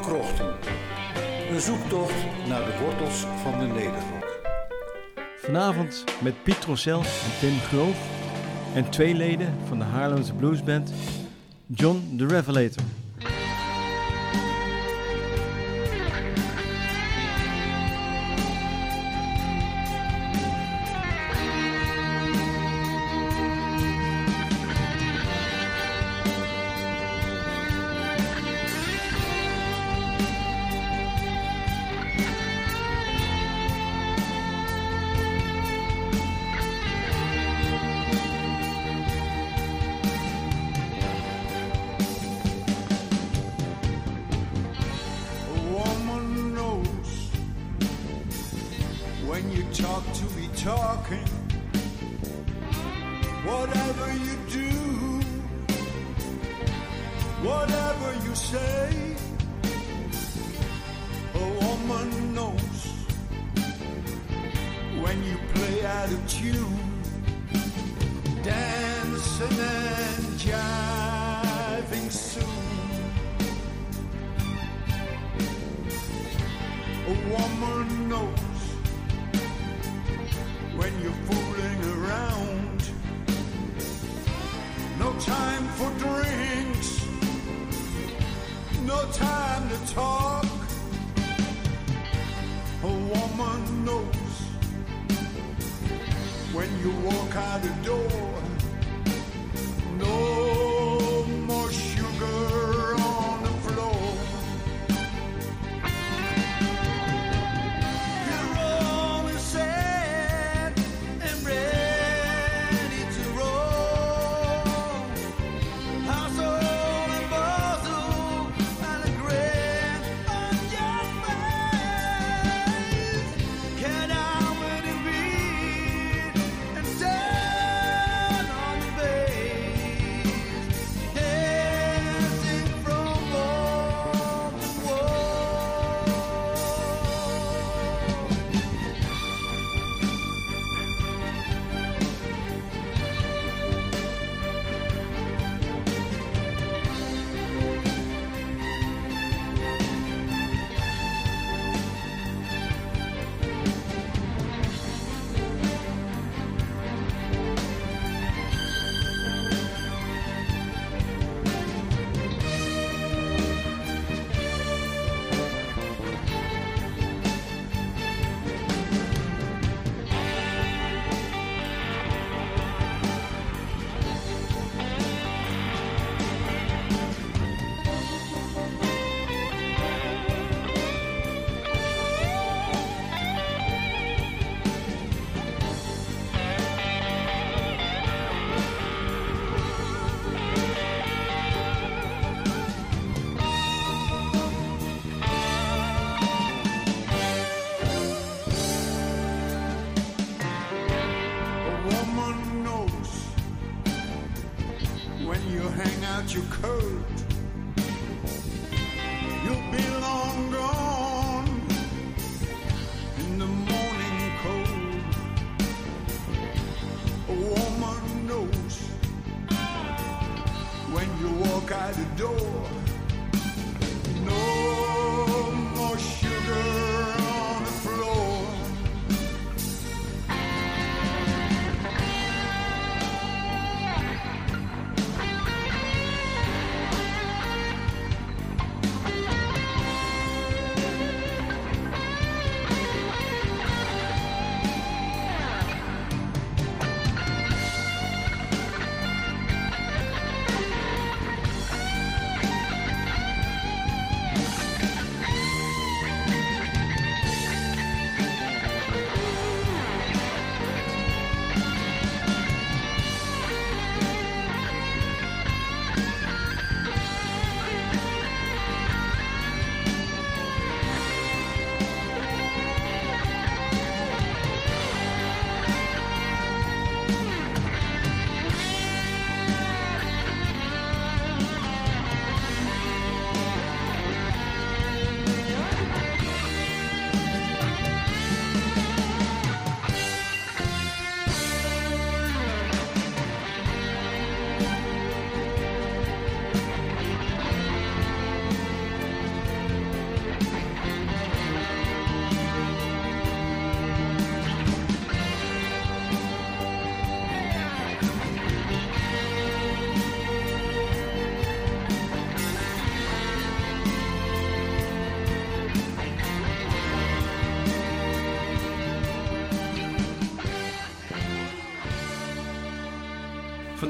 krochten. Een zoektocht naar de wortels van de Nederrok. Vanavond met Piet Rossel en Tim Groof en twee leden van de Haarlemse Bluesband John the Revelator. i guy the door.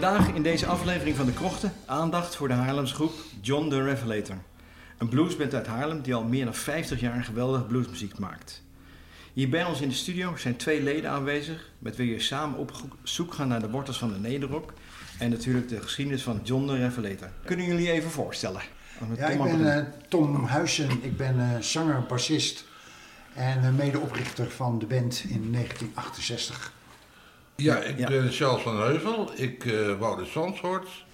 Vandaag in deze aflevering van De Krochten aandacht voor de Haarlemse groep John the Revelator. Een bluesband uit Haarlem die al meer dan 50 jaar geweldige bluesmuziek maakt. Hier bij ons in de studio zijn twee leden aanwezig met wie we samen op zoek gaan naar de wortels van de nederrock en natuurlijk de geschiedenis van John the Revelator. Kunnen jullie even voorstellen? Ja, Tom ik ben eh, Tom Huizen. Ik ben eh, zanger, bassist en eh, medeoprichter van de band in 1968. Ja, ik Ja. ben Charles van Heuvel. Ik eh woon in Zandvoort.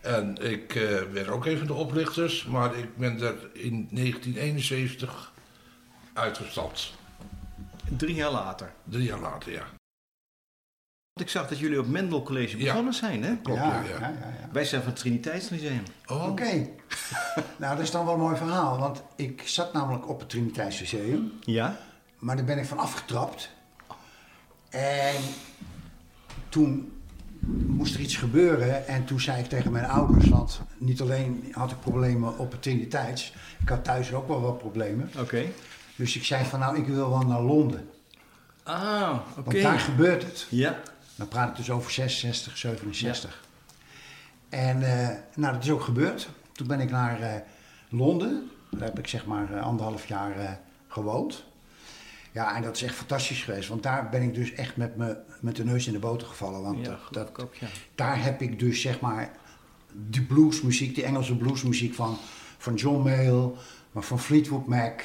En ik eh, ben ook een van de oprichters, maar ik ben er in 1971 uitgestapt. Drie jaar later. Drie jaar later, ja. Want ik zag dat jullie op Mendel College Ja. begonnen zijn, hè? Klopt, ja, ja, ja, ja. ja, ja. Wij zijn van het Triniteitsmuseum. Oh, Oké. nou, dat is dan wel een mooi verhaal, want ik zat namelijk op het Triniteitsmuseum, Ja? maar daar ben ik van afgetrapt. En toen moest er iets gebeuren en toen zei ik tegen mijn ouders, want niet alleen had ik problemen op het Triniteits, ik had thuis ook wel wat problemen. Oké. Dus ik zei van nou, ik wil wel naar Londen, Ah, oké. want daar gebeurt het. Ja. Dan praat ik dus over 66, 67. En eh, nou, dat is ook gebeurd. Toen ben ik naar eh, Londen. Daar heb ik zeg maar eh, anderhalf jaar gewoond. Ja, en dat is echt fantastisch geweest. Want daar ben ik dus echt met, me, met de neus in de boter gevallen. Want Ja, dat, dat, ik ook, ja. daar heb ik dus zeg maar de bluesmuziek, die Engelse bluesmuziek van, van John Mayall, maar van Fleetwood Mac,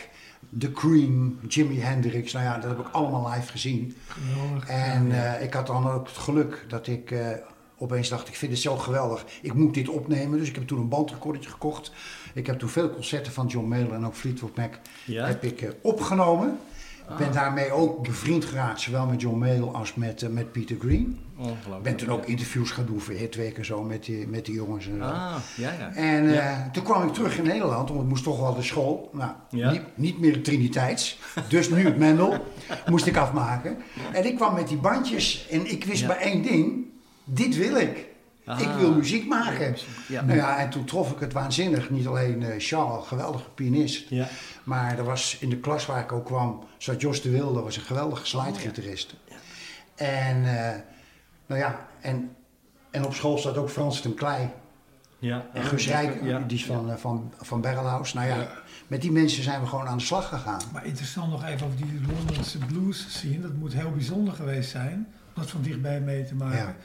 The Cream, Jimi Hendrix. Nou ja, dat heb ik allemaal live gezien. En eh, ik had dan ook het geluk dat ik eh, opeens dacht, ik vind het zo geweldig, ik moet dit opnemen. Dus ik heb toen een bandrecordertje gekocht. Ik heb toen veel concerten van John Mayall en ook Fleetwood Mac heb ik eh, opgenomen. Ik ben daarmee ook bevriend geraakt, zowel met John Mayall als met, eh, met Peter Green. Ongelooflijk. Ik ben toen ook interviews gaan doen voor Hitweek en zo met die, met die jongens. En. Ah, ja, ja. en eh, Ja. toen kwam ik terug in Nederland, want ik moest toch wel de school. Nou, Ja. niet, niet meer de Triniteits, dus nu het Mendel moest ik afmaken. En ik kwam met die bandjes en ik wist maar één ding, dit wil ik. Ah. Ik wil muziek maken. Ja. Nou ja, en toen trof ik het waanzinnig. Niet alleen eh Charles, geweldige pianist. Ja. Maar er was in de klas waar ik ook kwam, zat Jos de Wilde, was een geweldige slidegitarist. En, eh, nou ja, en, en op school zat ook Frans ten Klei. Ja. En Ah, ja, Rijk, ja. die is van, eh, van, van. Nou ja, Ja. met die mensen zijn we gewoon aan de slag gegaan. Maar interessant nog even over die Londense blues scene. Dat moet heel bijzonder geweest zijn om dat van dichtbij mee te maken.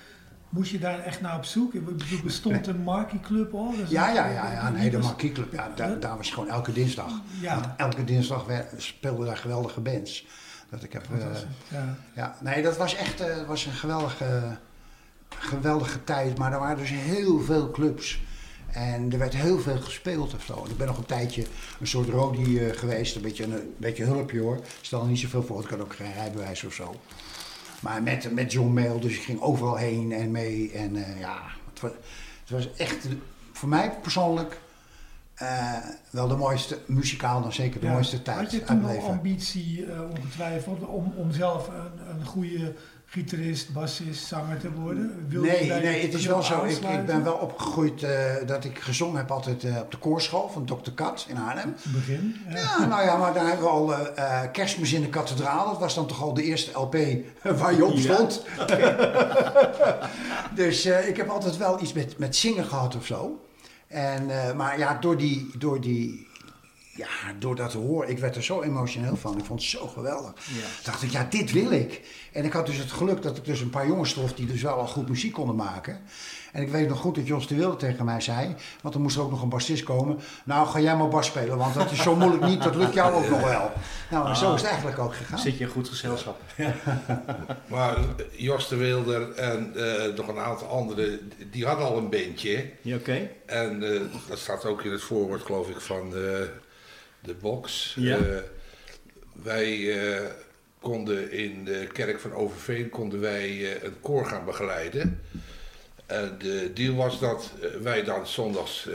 Moest je daar echt naar op zoek? Ik bedoel, bestond een Markie Club al? Is Ja, een- ja, ja, ja hele was- markieclub. Ja, daar, daar was je gewoon elke dinsdag. Ja. Want elke dinsdag speelden daar geweldige bands. Dat ik heb, Fantastisch, ja. ja, nee, dat was echt eh, was een geweldige, geweldige tijd. Maar er waren dus heel veel clubs. En er werd heel veel gespeeld of zo. Ik ben nog een tijdje een soort rodie eh, geweest. Een beetje een, een beetje hulpje hoor. Stel er niet zoveel voor, ik had ook geen rijbewijs of zo. Maar met, met John Mail, dus ik ging overal heen en mee. En eh, ja, het was, het was echt voor mij persoonlijk eh, wel de mooiste, muzikaal dan zeker de Ja. mooiste tijd Had je toen leven. ambitie, eh, ongetwijfeld, om, om zelf een, een goede gitarist, bassist, zanger te worden? Nee, nee, het is wel zo. Ik, ik ben wel opgegroeid eh, dat ik gezongen heb altijd eh, op de koorschool van Dr. Kat in Arnhem. Het begin. Ja. Ja, nou ja, maar daar hebben we al eh, eh, Kerstmis in de kathedraal. Dat was dan toch al de eerste LP waar je op Ja. stond. dus eh, ik heb altijd wel iets met, met zingen gehad of zo. En, eh, maar ja, door die, door die, ja, door dat te horen, ik werd er zo emotioneel van. Ik vond het zo geweldig. Ja. dacht ik, ja, dit wil ik. En ik had dus het geluk dat ik dus een paar jongens trof die dus wel al goed muziek konden maken. En ik weet nog goed dat Jos de Wilde tegen mij zei, want er moest er ook nog een bassist komen. Nou, ga jij maar bas spelen, want dat is zo moeilijk niet, dat lukt jou ook nog wel. Nou, en zo is het eigenlijk ook gegaan. Zit je in goed gezelschap? Maar eh, Jos de Wilder en eh, nog een aantal anderen, die hadden al een bandje. Ja, oké. En eh, dat staat ook in het voorwoord, geloof ik, van de, de box. Ja. Eh, wij eh, konden in de kerk van Overveen konden wij eh, een koor gaan begeleiden. En de deal was dat wij dan zondags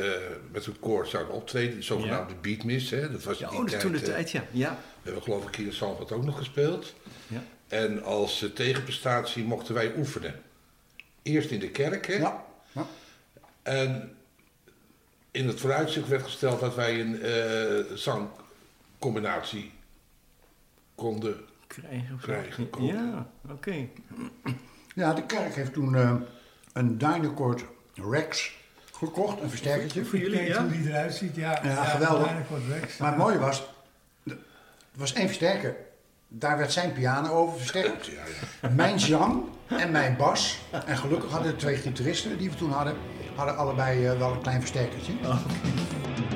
met een koor zouden optreden, de zogenaamde beatmis. Hè? Dat was Ja, oh, die is toen de tijd, ja. Ja. we hebben geloof ik hier in Zandvoort ook nog gespeeld. Ja. En als tegenprestatie mochten wij oefenen. Eerst in de kerk, hè? Ja, ja. En in het vooruitzicht werd gesteld dat wij een eh, zangcombinatie konden. Krijgen. Krijgen, Ja, oké. ja, de kerk heeft toen eh, een Dynacord Rex gekocht, een versterkertje. Voor jullie, ja? hoe die eruit ziet, ja. Ja, geweldig. Dynacort Rex. Maar het mooie was, er was één versterker. Daar werd zijn piano over versterkt. Ja, ja. Mijn zang en mijn bas. En gelukkig hadden de twee gitaristen die we toen hadden, hadden allebei eh, wel een klein versterkertje. Here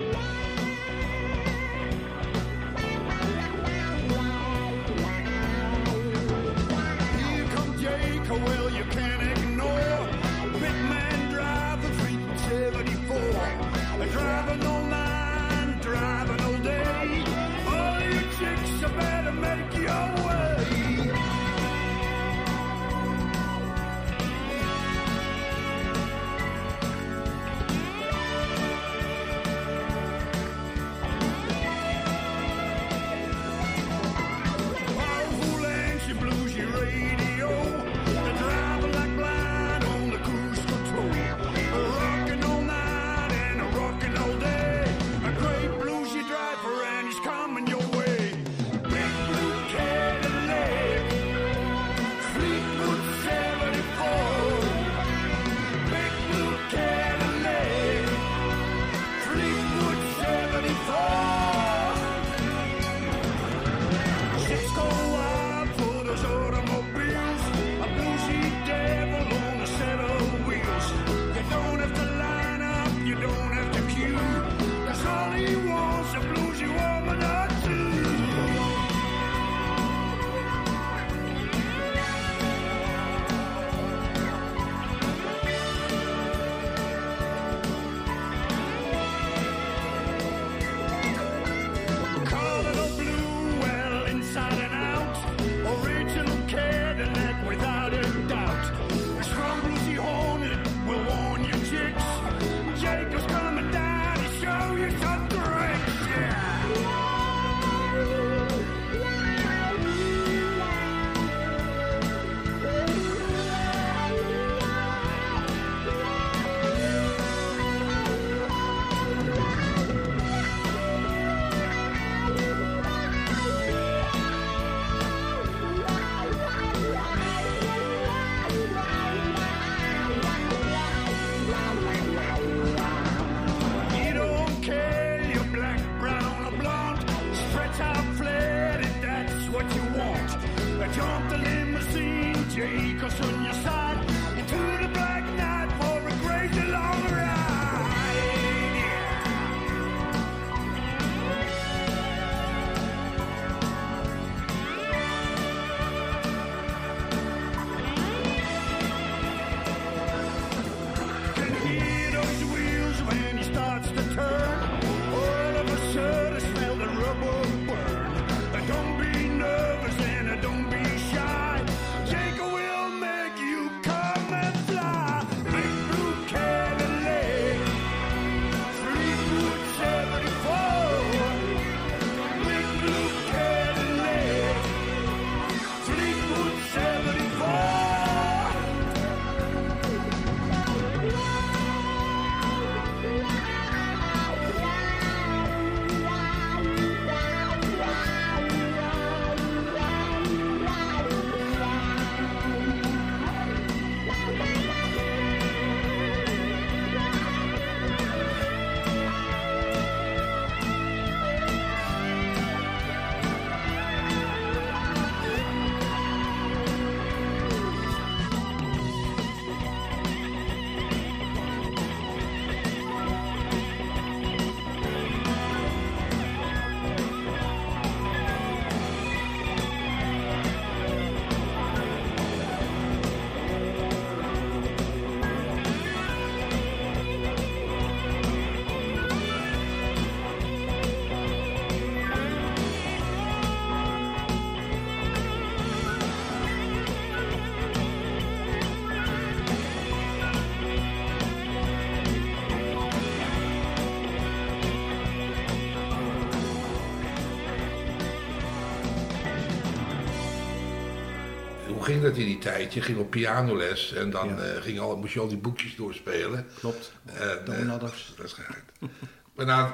ging dat in die tijd? Je ging op pianoles en dan Ja. eh, ging al, moest je al die boekjes doorspelen. Klopt. Double eh, Nutters. Waarschijnlijk. maar nou,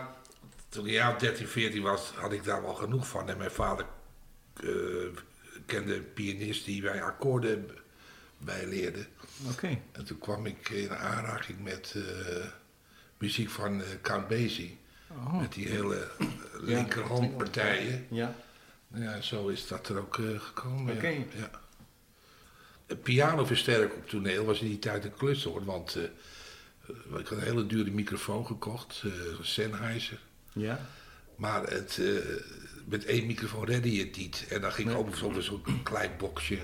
toen ik een jaar of 13, 14 was, had ik daar wel genoeg van. En mijn vader eh, kende een pianist die wij akkoorden bij leerde. Oké. En toen kwam ik in aanraking met eh, muziek van eh, Count Basie. Oh. Met die hele linkerhandpartijen. Ja. Ja, zo is dat er ook eh, gekomen. Oké. Ja. Ja. Het pianoversterker op toneel was in die tijd een klus hoor. Want eh, ik had een hele dure microfoon gekocht, eh, een Sennheiser. Ja. Maar het, eh, met één microfoon redde je het niet. En dan ging ik Nee. ook bijvoorbeeld zo'n klein boxje.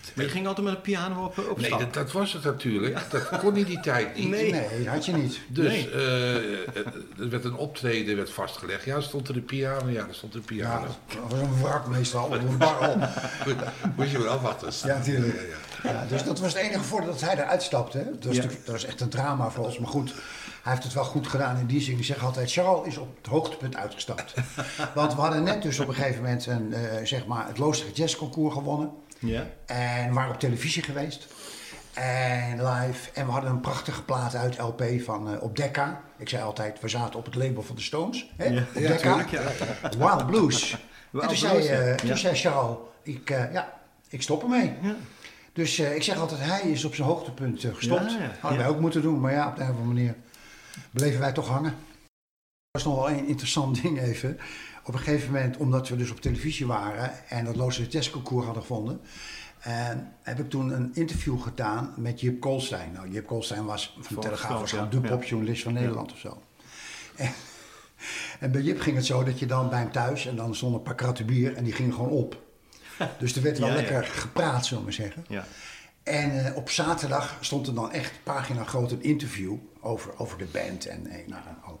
Het- Maar je ging altijd met een piano op, op nee, stap? dat, dat was het natuurlijk. Dat kon in die tijd niet. Nee. Nee, had je niet. Dus Nee. eh, eh, er werd een optreden werd vastgelegd. Ja, stond er een piano? Ja, er stond een Ja, piano. dat was een wrak meestal, of een barrel. Moet je wel afwachten. Ja, natuurlijk. Ja, ja. Ja, dus dat was het enige voordeel dat hij eruit stapte. Hè? Dat, was Ja. natuurlijk- dat was echt een drama voor ons. Maar goed, hij heeft het wel goed gedaan in die zin. Ik zeg altijd, Charles is op het hoogtepunt uitgestapt. Want we hadden net dus op een gegeven moment een, eh, zeg maar het Loosdrecht Jazz Concours gewonnen. Ja. En we waren op televisie geweest. En live. En we hadden een prachtige plaat uit LP van eh, op Decca. Ik zei altijd, we zaten op het label van de Stones. Hè? Ja, op ja, Decca. tuurlijk, ja. Wild Blues. en toen, zei, Blues, toen zei Charles, ik, eh, ja, ik stop ermee. Ja. Dus ik zeg altijd, hij is op zijn hoogtepunt gestopt. Hadden wij ook moeten doen, maar ja, op de een of andere manier bleven wij toch hangen. Was nog wel een interessant ding even. Op een gegeven moment, omdat we dus op televisie waren en dat Loosdrecht Jazz Concours hadden gevonden, eh, heb ik toen een interview gedaan met Jip Koolstein. Nou, Jip Koolstein was van de Telegraaf, was ja. de popjournalist van Nederland of zo. En, en bij Jip ging het zo dat je dan bij hem thuis en dan stonden een paar kratten bier en die gingen gewoon op. Dus er werd wel Ja, lekker gepraat, zullen we zeggen. Ja. En eh, op zaterdag stond er dan echt pagina groot een interview over, over de band. En, eh, nou, en, al.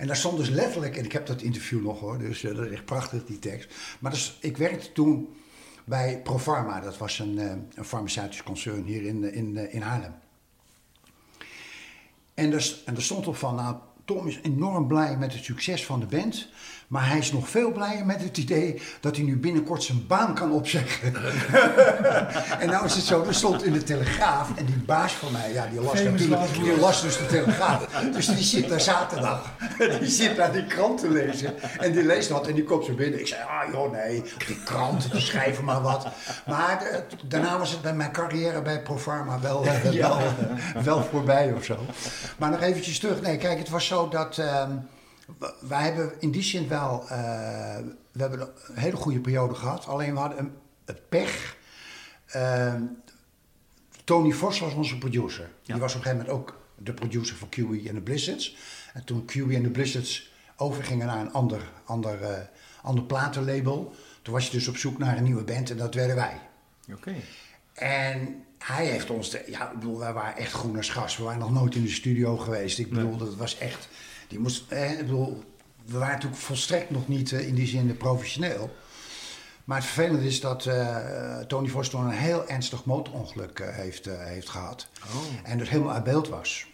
En daar stond dus letterlijk, en ik heb dat interview nog hoor, dus eh, dat is echt prachtig die tekst. Maar dus, ik werkte toen bij Profarma, dat was een, eh, een farmaceutisch concern hier in, eh, in, in Haarlem. En er, en er stond op van, nou, Tom is enorm blij met het succes van de band. Maar hij is nog veel blijer met het idee dat hij nu binnenkort zijn baan kan opzeggen. en nou is het zo, er stond in de Telegraaf. En die baas van mij, ja, die las natuurlijk, die las dus de Telegraaf. Dus die zit daar zaterdag. Die zit daar die krant te lezen. En die leest wat en die komt zo binnen. Ik zei, ah joh, nee, die krant, die schrijven maar wat. Maar eh, daarna was het bij mijn carrière bij Profarma wel, wel, wel voorbij of zo. Maar nog eventjes terug. Nee, kijk, het was zo dat... ehm, wij hebben in die zin wel... eh, we hebben een hele goede periode gehad. Alleen we hadden een, het pech... ehm, Tony Vos was onze producer. Ja. Die was op een gegeven moment ook de producer van QE en de Blizzards. En toen QE en de Blizzards overgingen naar een ander, ander, eh, ander platenlabel... toen was je dus op zoek naar een nieuwe band en dat werden wij. Oké. En hij heeft ons, de, ja, ik bedoel, wij waren echt groen als gas. We waren nog nooit in de studio geweest. Ik bedoel, dat was echt, die moest, eh, ik bedoel, we waren natuurlijk volstrekt nog niet eh, in die zin professioneel. Maar het vervelende is dat eh, Tony Vos toen een heel ernstig motorongeluk eh, heeft, heeft gehad. En dus helemaal uit beeld was.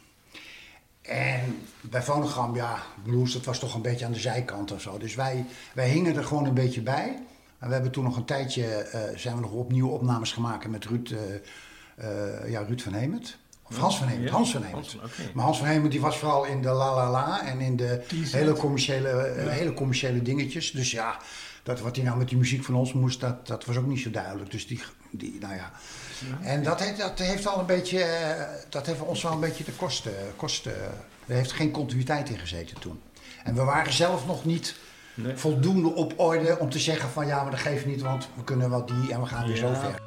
En bij Phonogram, ja, blues, dat was toch een beetje aan de zijkant of zo. Dus wij, wij hingen er gewoon een beetje bij. En we hebben toen nog een tijdje, zijn we nog opnieuw opnames gemaakt met Ruud, ja, Ruud van Hemert. Of Hans van Hemert, Hans van Hemert. Hans. Maar Hans van Hemert die was vooral in de La La La en in de hele commerciële, eh, hele commerciële dingetjes. Dus ja, dat, wat hij nou met die muziek van ons moest, dat, dat was ook niet zo duidelijk. Dus die, die nou ja. En dat heeft, dat heeft al een beetje, eh, dat heeft ons wel een beetje de kosten, kosten, er heeft geen continuïteit in gezeten toen. En we waren zelf nog niet Nee. voldoende op orde om te zeggen van ja, maar dat geeft niet, want we kunnen wel die en we gaan weer Ja. zo ver.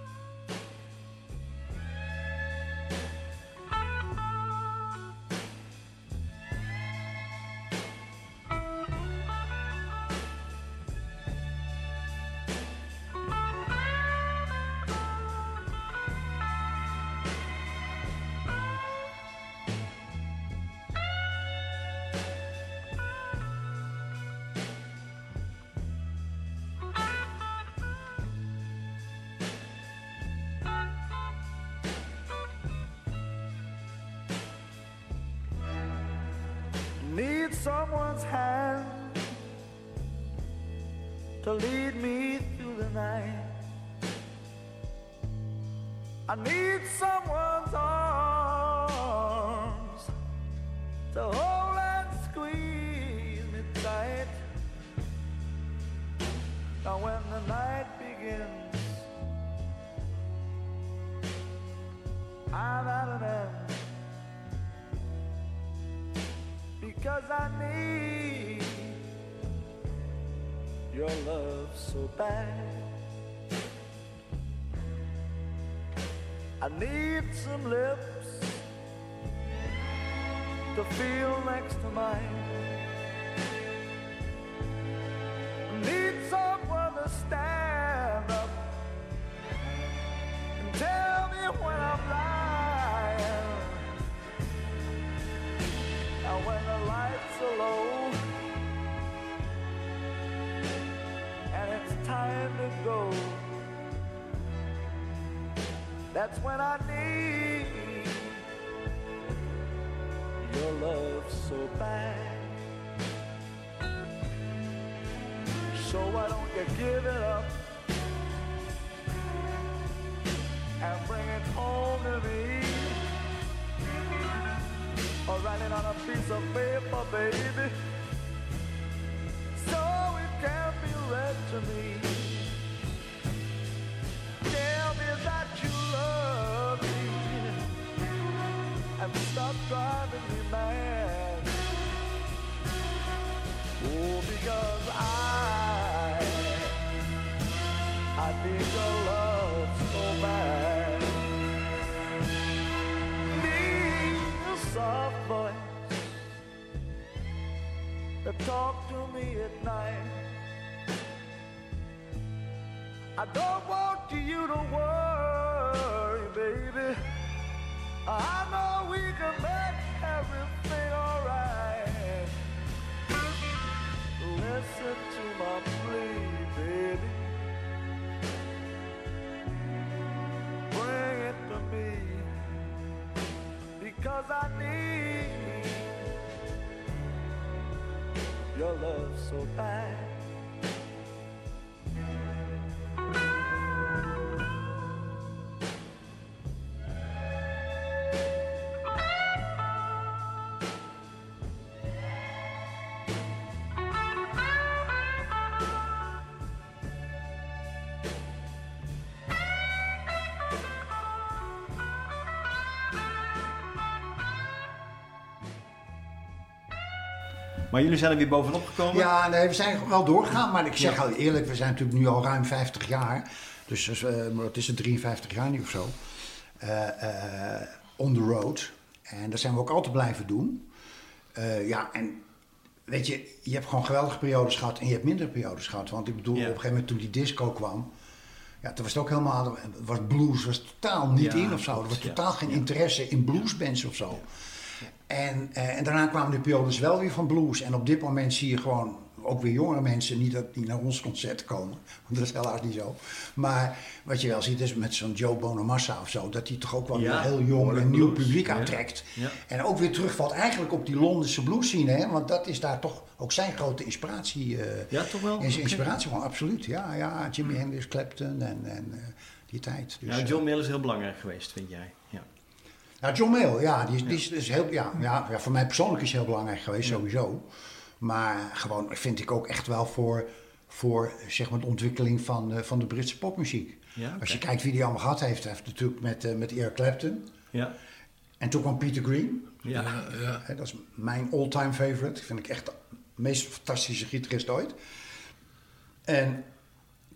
Because I need your love so bad. I need some lips to feel next to mine. That's when I need your love so bad. So why don't you give it up and bring it home to me? Or write it on a piece of paper, baby, Because I, I need your love so bad. Need a soft voice to talk to me at night. I don't want you to worry, baby. So bad. Maar jullie zijn er weer bovenop gekomen? Ja, nee, we zijn wel doorgegaan. Maar ik zeg al eerlijk, we zijn natuurlijk nu al ruim 50 jaar. Dus eh, wat is het, 53 jaar nu of zo. eh, eh, on the road. En dat zijn we ook altijd blijven doen. Ja, en weet je, je hebt gewoon geweldige periodes gehad en je hebt mindere periodes gehad. Want ik bedoel, Ja. op een gegeven moment toen die disco kwam... Ja, toen was het ook helemaal... Was blues was totaal niet Ja, in of zo. Er was ja. totaal geen Ja. interesse in bluesbands of zo. En, eh, en daarna kwamen de periodes wel weer van blues. En op dit moment zie je gewoon ook weer jongere mensen, niet dat die naar ons concert komen, want dat is helaas niet zo. Maar wat je wel ziet is met zo'n Joe Bonamassa of zo, dat hij toch ook wel Ja, een heel jong en nieuw publiek aantrekt. Ja. En ook weer terugvalt eigenlijk op die Londense blues scene, hè? want dat is daar toch ook zijn grote inspiratie. eh, Ja, toch wel? Oké. inspiratie gewoon, absoluut. Ja, ja, Jimi Hendrix, Clapton en, en eh, die tijd. Dus, Ja, John is heel belangrijk geweest, vind jij? Ja. Nou, John Mayle, ja, die is, die is, is heel, ja, ja, ja, voor mij persoonlijk is hij heel belangrijk geweest, sowieso. Maar gewoon vind ik ook echt wel voor, voor zeg maar, de ontwikkeling van, eh, van de Britse popmuziek. Ja, Als je kijkt wie die allemaal gehad heeft, hij heeft natuurlijk met, eh, met Eric Clapton. Ja. En toen kwam Peter Green. Ja. ja. Dat is mijn all-time favorite. Vind ik echt de meest fantastische gitarist ooit. En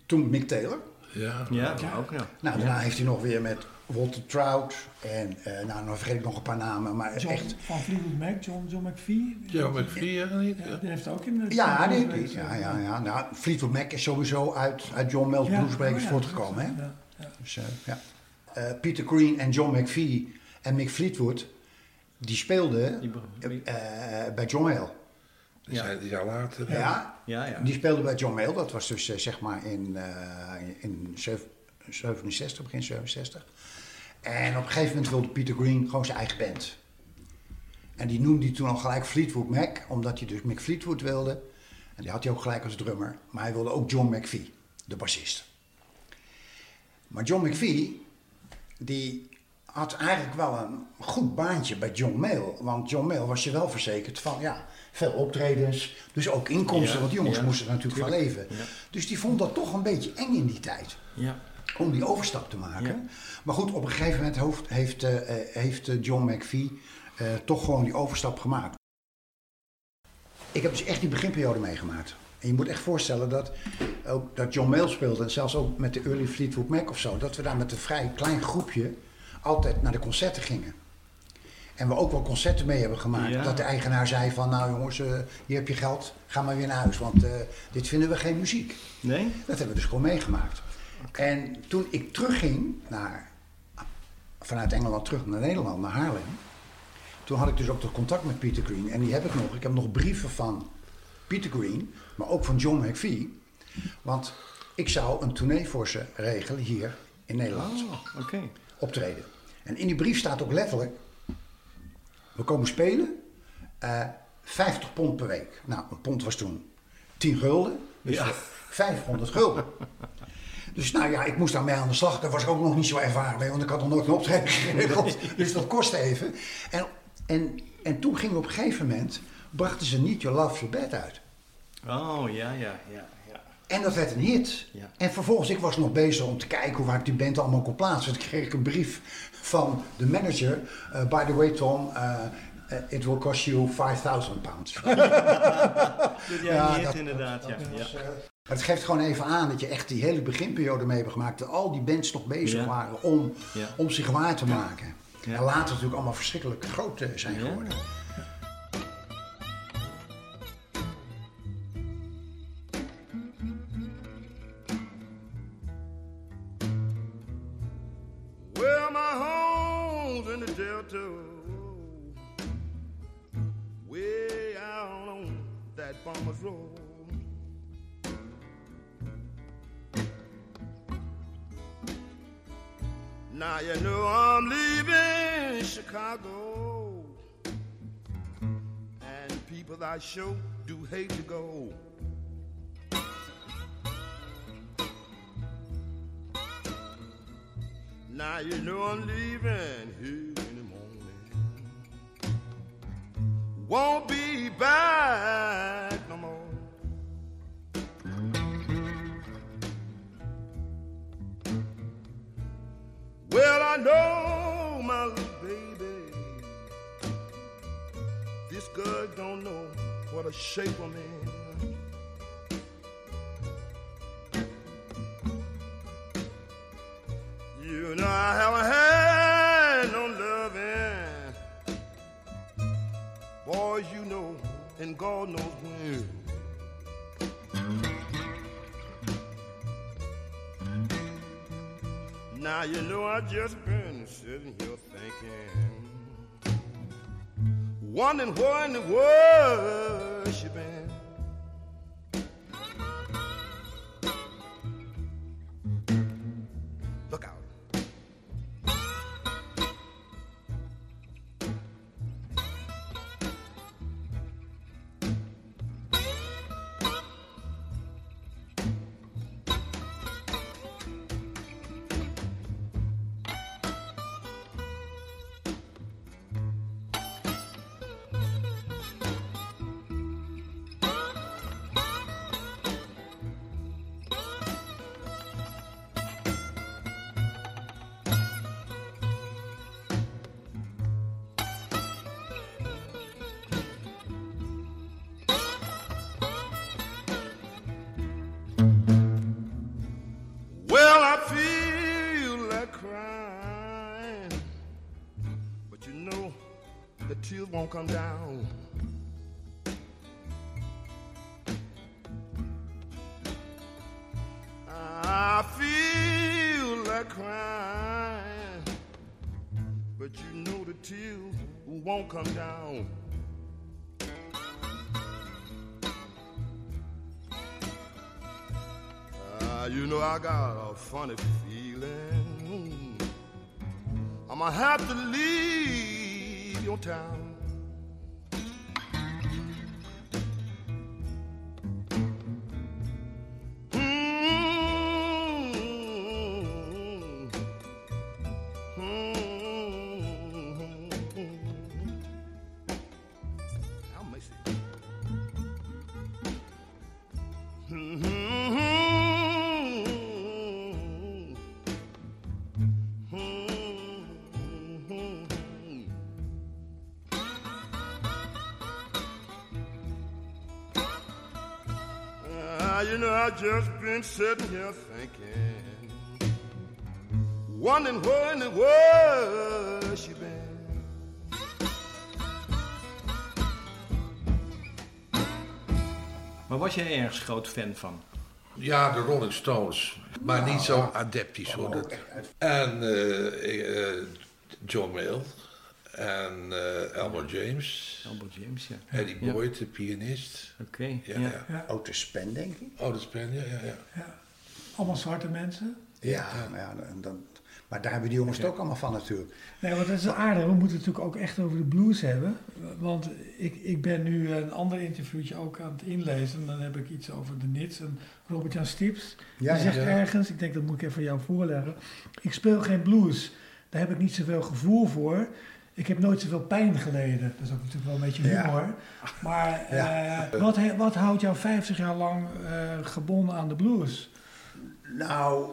toen Mick Taylor. Ja, Ja, ja, ook ja. Nou, daarna heeft hij nog weer met Walter Trout. En eh, nou, dan vergeet ik nog een paar namen. Maar John echt... van Fleetwood Mac, John, John McVie. ja vier niet. Ja, Ja. die heeft ook in de... Ja, Breaks, ja, ja, ja. Nou, Fleetwood Mac is sowieso uit, uit John Mills ja, Bluesbreakers oh ja, voortgekomen. Hè? Ja, ja. Dus, eh, ja. Eh, Peter Green en John McVie en Mick Fleetwood, die speelden Die eh, bij John Mayall. Die, zijn, die zijn later. Ja, Ja, ja. die speelden bij John Mayall. Dat was dus zeg maar in, eh, in zev- 67, begin 67. En op een gegeven moment wilde Peter Green gewoon zijn eigen band. En die noemde hij toen al gelijk Fleetwood Mac, omdat hij dus Mick Fleetwood wilde. En die had hij ook gelijk als drummer. Maar hij wilde ook John McVie, de bassist. Maar John McVie, die had eigenlijk wel een goed baantje bij John Mayall. Want John Mayall was je wel verzekerd van, ja, veel optredens. Dus ook inkomsten, Ja, want die jongens ja, moesten er natuurlijk van leven. Ja. Dus die vond dat toch een beetje eng in die tijd Ja. Om die overstap te maken. Ja. Maar goed, op een gegeven moment heeft, eh, eh, heeft eh, John McVie toch gewoon die overstap gemaakt. ik heb dus echt die beginperiode meegemaakt. En je moet echt voorstellen dat, ook, dat John Mayall speelde, en zelfs ook met de early Fleetwood Mac of zo, dat we daar met een vrij klein groepje altijd naar de concerten gingen. En we ook wel concerten mee hebben gemaakt. Ja. Dat de eigenaar zei van, nou jongens, hier heb je geld, ga maar weer naar huis, want dit vinden we geen muziek. Nee? Dat hebben we dus gewoon meegemaakt. En toen ik terugging naar, vanuit Engeland terug naar Nederland, naar Haarlem. Toen had ik dus ook dat contact met Peter Green. En die heb ik nog. Ik heb nog brieven van Peter Green, maar ook van John McVie. Want ik zou een tournee voor ze regelen hier in Nederland. Oh. Optreden. En in die brief staat ook letterlijk... We komen spelen. eh 50 pond per week. Nou, een pond was toen 10 gulden. Dus Ja. 500 gulden. Dus nou ja, ik moest daarmee aan de slag. Daar was ik ook nog niet zo ervaren mee, want ik had nog nooit een optreden geregeld. Dus dat kostte even. En, en, en toen gingen we op een gegeven moment, brachten ze niet Your Love So Bad uit. Oh, ja, ja, ja. ja. En dat werd een hit. Ja. En vervolgens, ik was nog bezig om te kijken hoe waar ik die band allemaal kon plaatsen. Toen kreeg ik een brief van de manager. eh, by the way, Tom, eh, it will cost you 5000 pounds. Ja, Ja, dat- inderdaad, ja. ja. Dus, maar het geeft gewoon even aan dat je echt die hele beginperiode mee hebt gemaakt. Dat al die bands nog bezig Ja. waren om, Ja. om zich waar te maken. Ja. En later natuurlijk allemaal verschrikkelijk groot eh, zijn Ja. geworden. Well, my home's in the Delta, way out on that farmer's road. Now you know I'm leaving Chicago, and people I sure do hate to go. Now you know I'm leaving here in the morning. Won't be back no more. Well, I know my little baby. This girl don't know what a shape I'm in. You know I haven't had no loving. Boys, you know, and God knows when. Now you know I've just been sitting here thinking, wondering where in the world she been. Come down. I feel like crying, but you know the tears won't come down. Ah, you know I got a funny feeling. I'm gonna have to leave your town. Just been sitting here thinking, wondering where in the world she been. Maar was jij ergens groot fan van? Ja, de Rolling Stones. Maar niet zo adeptisch hoor. Dat. En eh, eh, John Mayall. En eh Elmer James. Albert James, ja. Eddie Ja. Boyd, de pianist. Oké, Ja, ja. ja. Ja. Otis Spen, denk ik. Oh, dat is Ben, ja, ja, ja. Ja. Allemaal zwarte mensen. Ja, maar, ja en dan, maar daar hebben die jongens het ook allemaal van natuurlijk. Nee, want dat is aardig. We moeten het natuurlijk ook echt over de blues hebben. Want ik, ik ben nu een ander interviewtje ook aan het inlezen. Dan heb ik iets over de Nits en Robert-Jan Stips. Ja, die zegt ja. ergens, ik denk dat moet ik even aan jou voorleggen. Ik speel geen blues. Daar heb ik niet zoveel gevoel voor. Ik heb nooit zoveel pijn geleden. Dat is ook natuurlijk wel een beetje Ja. humor. Maar Ja. eh, wat, wat houdt jou 50 jaar lang eh, gebonden aan de blues? Nou,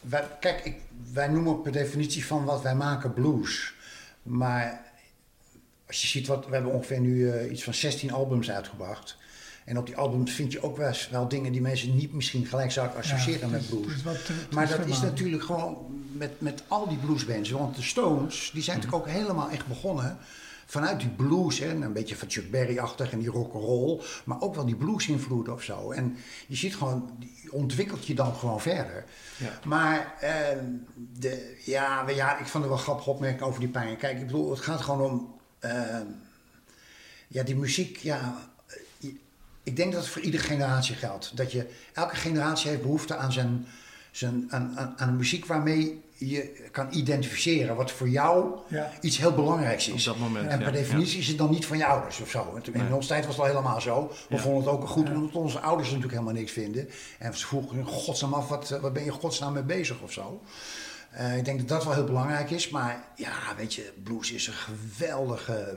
wij, kijk, ik, wij noemen per definitie van wat wij maken blues. Maar als je ziet wat, we hebben ongeveer nu eh, iets van 16 albums uitgebracht. En op die albums vind je ook wel, dingen die mensen niet misschien gelijk zouden associëren Ja, met blues. is wat Maar dat is natuurlijk gewoon met, met al die bluesbands. Want de Stones, die zijn natuurlijk ook helemaal echt begonnen vanuit die blues. Hè, een beetje van Chuck Berry-achtig en die rock'n'roll. Maar ook wel die blues-invloed of zo. En je ziet gewoon, die ontwikkelt je dan gewoon verder. Ja. Maar eh, de, ja, ja, ik vond het wel grappig opmerking over die pijn. Kijk, ik bedoel, het gaat gewoon om... eh, ja, die muziek, ja... Ik denk dat het voor iedere generatie geldt. Dat je, elke generatie heeft behoefte aan, zijn, zijn, aan, aan, aan muziek waarmee je kan identificeren. Wat voor jou Ja. iets heel belangrijks is. Op dat moment, En ja, per definitie is het dan niet van je ouders of zo. In Nee. onze tijd was het al helemaal zo. We Ja. vonden het ook goed omdat onze ouders natuurlijk helemaal niks vinden. En ze vroegen in godsnaam af, wat, wat ben je in godsnaam mee bezig of zo. Eh, ik denk dat dat wel heel belangrijk is. Maar ja, weet je, blues is een geweldige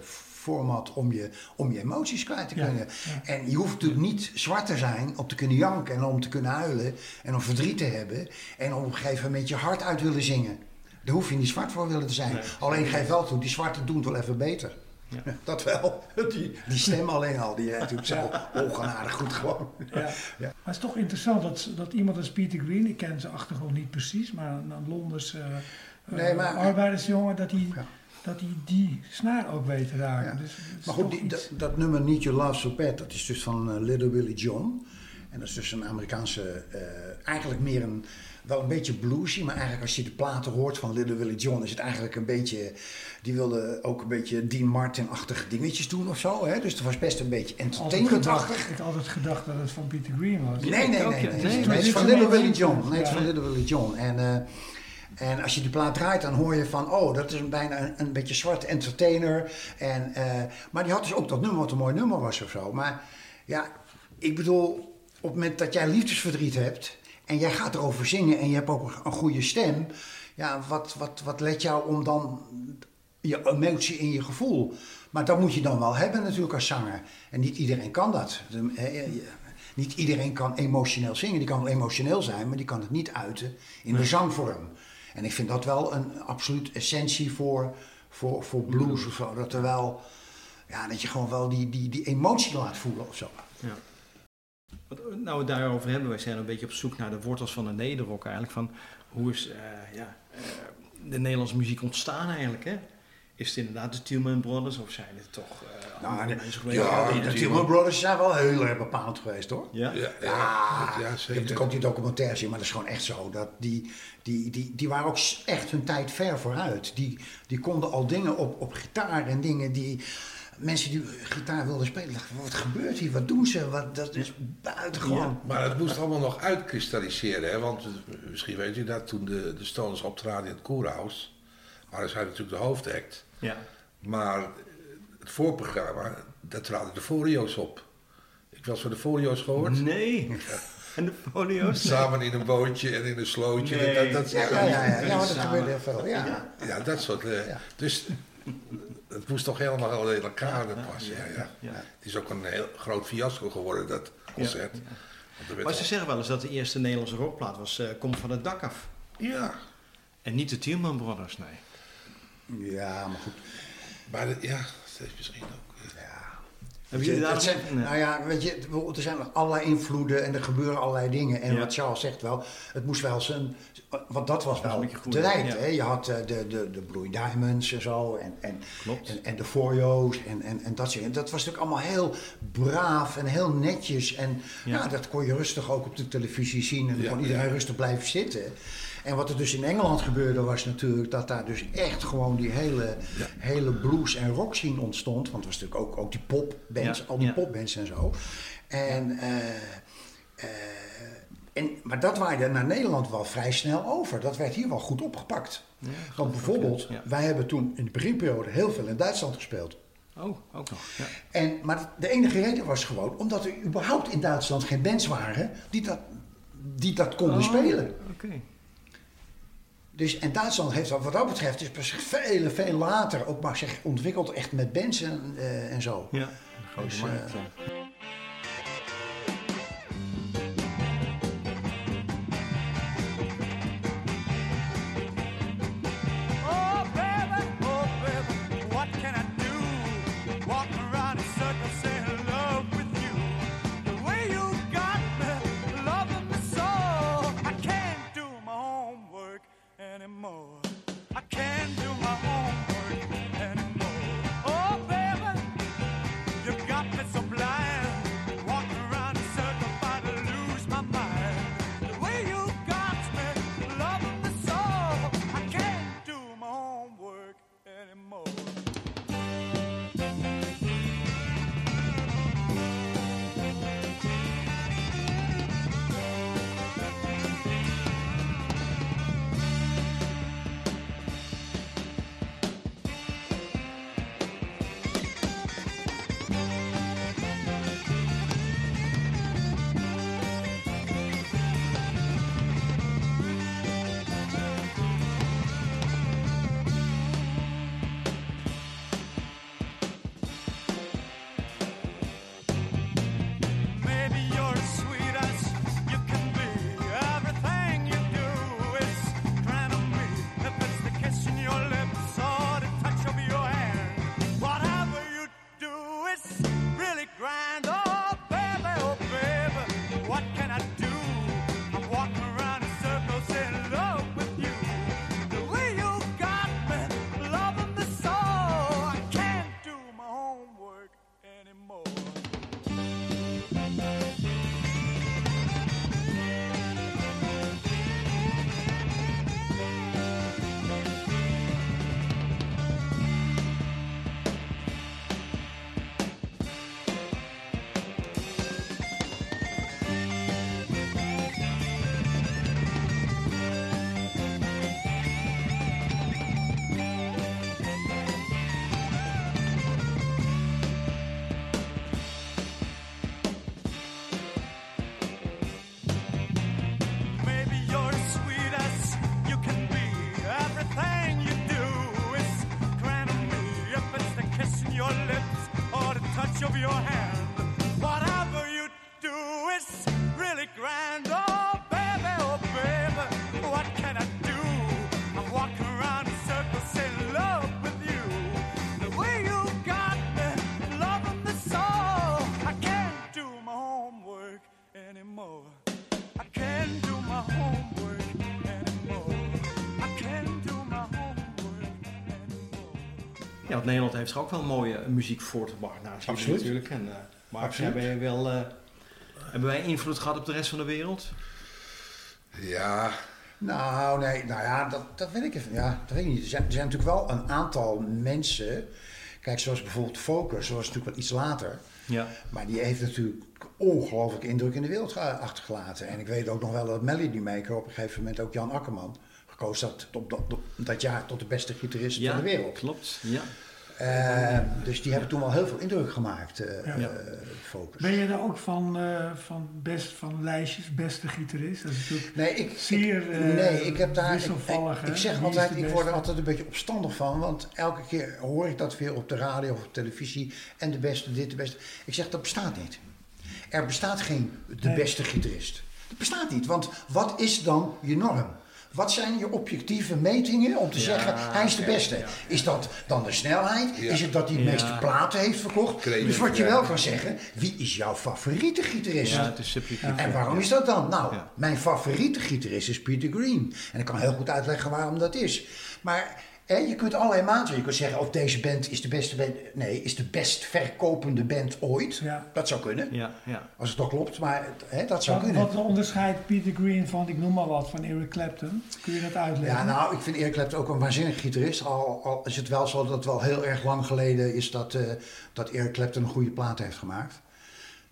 format om je, om je emoties kwijt te Ja, kunnen. ja. En je hoeft natuurlijk niet zwart te zijn om te kunnen janken en om te kunnen huilen en om verdriet te hebben en om op een gegeven moment je hart uit willen zingen. Daar hoef je niet zwart voor willen te zijn. Nee. Alleen geef wel toe, die zwarte doen het wel even beter. Ja. Dat wel. Die, die stem alleen al, die eh, doet zo ongenadig goed gewoon. Ja. Maar het is toch interessant dat, dat iemand als Peter Green, ik ken zijn achtergrond niet precies, maar een, een Londens eh, Nee, maar- arbeidersjongen, dat hij Ja. Dat hij die snaar ook weet te raken. Ja. Dus Maar goed, die, dat, dat nummer Need Your Love So Bad, dat is dus van eh, Little Willie John. En dat is dus een Amerikaanse, eh, eigenlijk meer een, wel een beetje bluesy, maar eigenlijk als je de platen hoort van Little Willie John, is het eigenlijk een beetje, die wilde ook een beetje Dean Martin-achtige dingetjes doen of zo. Hè? Dus het was best een beetje entertainmentachtig. ik had altijd gedacht dat het van Peter Green was. Nee, nee, nee. nee, ja. nee, Nee, nee, maar het is van Little Willie John. Nee, het is van Little Willie John. En, eh, en als je die plaat draait, dan hoor je van, oh, dat is een, bijna een, een beetje zwarte entertainer. En, eh, maar die had dus ook dat nummer, wat een mooi nummer was of zo. Maar ja, ik bedoel, op het moment dat jij liefdesverdriet hebt en jij gaat erover zingen en je hebt ook een goede stem. Ja, wat, wat, wat let jou om dan je emotie in je gevoel. Maar dat moet je dan wel hebben natuurlijk als zanger. En niet iedereen kan dat. Hè, je- Niet iedereen kan emotioneel zingen. Die kan wel emotioneel zijn, maar die kan het niet uiten in de zangvorm. En ik vind dat wel een absoluut essentie voor, voor, voor blues of zo. Dat er wel, ja, dat je gewoon wel die, die, die emotie laat voelen of zo. Ja. Wat, nou, daarover hebben, wij zijn een beetje op zoek naar de wortels van de nederrock eigenlijk. Van hoe is eh, ja, eh, de Nederlandse muziek ontstaan eigenlijk, hè? Is het inderdaad de Tielman Brothers of zijn het toch eh Nou, andere de- mensen geweest? ja, de Tillman Brothers zijn wel heel erg bepalend geweest hoor. Ja? Ja, ja, Ja, ja, je zeker. natuurlijk ook die documentaires in, maar dat is gewoon echt zo. Dat die, die, die, die waren ook echt hun tijd ver vooruit. Die, die konden al dingen op, op gitaar en dingen die... Mensen die gitaar wilden spelen, dachten, wat gebeurt hier? Wat doen ze? Wat, dat is buitengewoon. Maar het moest allemaal nog uitkristalliseren, hè? want misschien weet u dat toen de, de Stones optraden in het Koerhuis, waren zij natuurlijk de hoofdact. Ja. Maar het voorprogramma, daar traden de Forio's op. Ik was van de Forio's gehoord. Nee. En de folio's? Samen in een bootje en in een slootje. Nee. Dat, dat, Ja, ja, ja, ja, dat Samen. gebeurde heel veel. Ja. ja, dat soort. eh, Ja. Dus het moest toch helemaal in elkaar Ja, passen. ja, Ja, ja. Het is ook een heel groot fiasco geworden, dat concert. Er Maar ze al- zeggen wel eens dat de eerste Nederlandse rockplaat was eh Kom van het dak af. Ja, En niet de Tielman Brothers, nee. Ja, maar goed. maar de- ja, dat is misschien ook. eh, Ja. Hebben jullie daar Dat nog zijn, een- nee. Nou ja, weet je, er zijn nog allerlei invloeden en er gebeuren allerlei dingen. En Ja. wat Charles zegt wel, het moest wel zijn... Want dat was wel de tijd. ja. Hè? Je had eh, de, de, de Blue Diamonds en zo. En, en, Klopt. en, en de Forio's en, en, en dat soort dingen. Dat was natuurlijk allemaal heel braaf en heel netjes. En Ja. ja. dat kon je rustig ook op de televisie zien. En dan Ja, kon iedereen rustig blijven zitten. En wat er dus in Engeland gebeurde was natuurlijk dat daar dus echt gewoon die hele, hele blues- en rock scene ontstond. Want er was natuurlijk ook, ook die popbands, Ja, al die popbands en zo. En, eh, eh, en, maar dat waaide naar Nederland wel vrij snel over. Dat werd hier wel goed opgepakt. Want bijvoorbeeld, wij hebben toen in de beginperiode heel veel in Duitsland gespeeld. Oh, ook nog. Ja. En, maar de enige reden was gewoon omdat er überhaupt in Duitsland geen bands waren die dat, die dat konden Oh, spelen. Oké. Dus, en Duitsland heeft dat wat dat betreft is pas veel, veel later ook maar zich ontwikkeld echt met bands en, eh, en zo. Ja, een grote Dus, markt. eh, Ja, Nederland heeft zich ook wel mooie muziek voortgebracht. Nou, Absoluut. natuurlijk. En, eh, maar Absoluut. hebben, wij wel, eh, hebben wij invloed gehad op de rest van de wereld? Ja, Nou, nee, nou ja, dat, dat weet ik even. Ja, dat weet ik niet. Er zijn, er zijn natuurlijk wel een aantal mensen. Kijk, zoals bijvoorbeeld Focus, zoals natuurlijk wel iets later. Ja. Maar die heeft natuurlijk ongelooflijke indruk in de wereld ge- achtergelaten. En ik weet ook nog wel dat Melody Maker op een gegeven moment ook Jan Akkerman gekozen had op dat, op dat jaar tot de beste gitarist ja, van de wereld. klopt. Ja. Eh, dus die hebben toen wel heel veel indruk gemaakt, Ja. Eh, Focus. Ben je daar ook van, eh, van, best, van lijstjes beste gitarist? Dat is natuurlijk Nee, ik, zeer ik, nee, ik heb daar. Ik, ik, zeg altijd, ik word er altijd een beetje opstandig van, want elke keer hoor ik dat weer op de radio of op televisie. En de beste, dit, de beste. Ik zeg dat bestaat niet. Er bestaat geen de Nee. beste gitarist. Dat bestaat niet, want wat is dan je norm? Wat zijn je objectieve metingen om te zeggen hij is de beste? ja. Is dat dan de snelheid? Ja. Is het dat hij de Ja. meeste platen heeft verkocht? Creative, dus wat je wel kan zeggen, wie is jouw favoriete gitarist? Ja, het is subjectief. En waarom is dat dan? Nou, Ja. mijn favoriete gitarist is Peter Green. En ik kan heel goed uitleggen waarom dat is. Maar hè, je kunt allerlei maten. Je kunt zeggen of deze band is de beste band. Nee, is de best verkopende band ooit. Ja. Dat zou kunnen. Ja, ja. Als het toch klopt, maar hè, dat zou Wat, kunnen. wat onderscheidt Peter Green van, ik noem maar wat, van Eric Clapton? Kun je dat uitleggen? Ja, nou, ik vind Eric Clapton ook een waanzinnig gitarist. Al, al is het wel zo dat het wel heel erg lang geleden is dat, eh, dat Eric Clapton een goede plaat heeft gemaakt.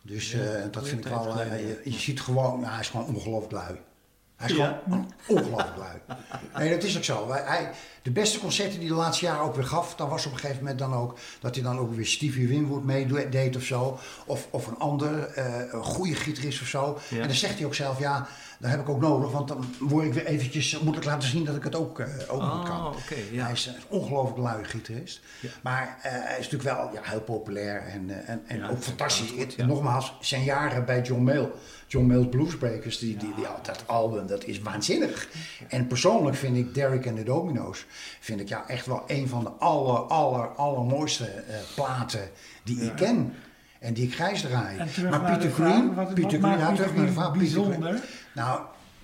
Dus eh, dat vind ik wel. eh, je ziet gewoon, nou, hij is gewoon ongelooflijk lui. Hij is Ja. gewoon ongelooflijk lui. Nee, dat is ook zo. Hij, de beste concerten die hij de laatste jaren ook weer gaf, dan was op een gegeven moment dan ook dat hij dan ook weer Stevie Winwood meedeed of zo. Of, of een ander, eh, een goede gitarist of zo. Ja. En dan zegt hij ook zelf, ja, dat heb ik ook nodig, want dan word ik weer eventjes, moet ik laten zien dat ik het ook, eh, ook goed kan. Ja. Hij is een ongelooflijk luie gitarist. Maar eh, hij is natuurlijk wel ja, heel populair en, eh, en, en Ja, ook fantastisch. goed. Nogmaals, zijn jaren bij John Mayall. John Mayall's Bluesbreakers, die, die, die, dat album, dat is waanzinnig. En persoonlijk vind ik Derek en de Domino's, vind ik ja echt wel een van de aller, aller, allermooiste eh, platen die ik ken. En die ik grijs draai. Maar vraag, Green, maakt Green, ja, Peter terug naar de Green vraag, Peter Green. bijzonder? Nou,